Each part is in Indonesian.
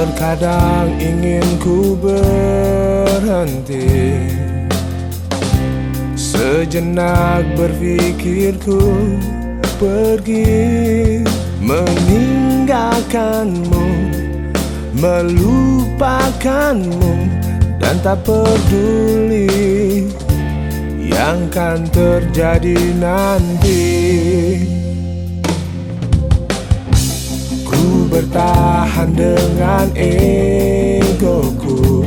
Kadang ingin ku berhenti. Sejenak berpikirku pergi Meninggalkanmu Melupakanmu Dan tak peduli Yang kan terjadi nanti bertahan dengan egoku.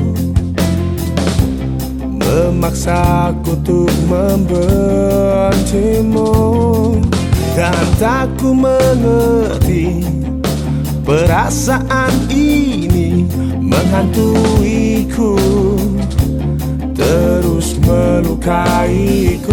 Memaksaku untuk membencimu. Dan tak ku mengerti Perasaan ini menghantuiku Terus melukaiku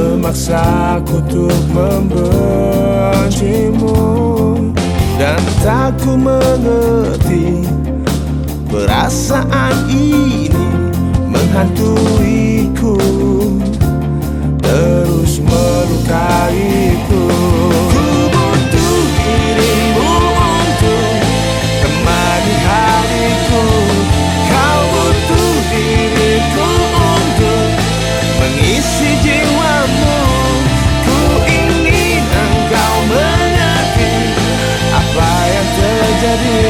Memaksaku untuk membencimu. Dan tak ku mengerti jadi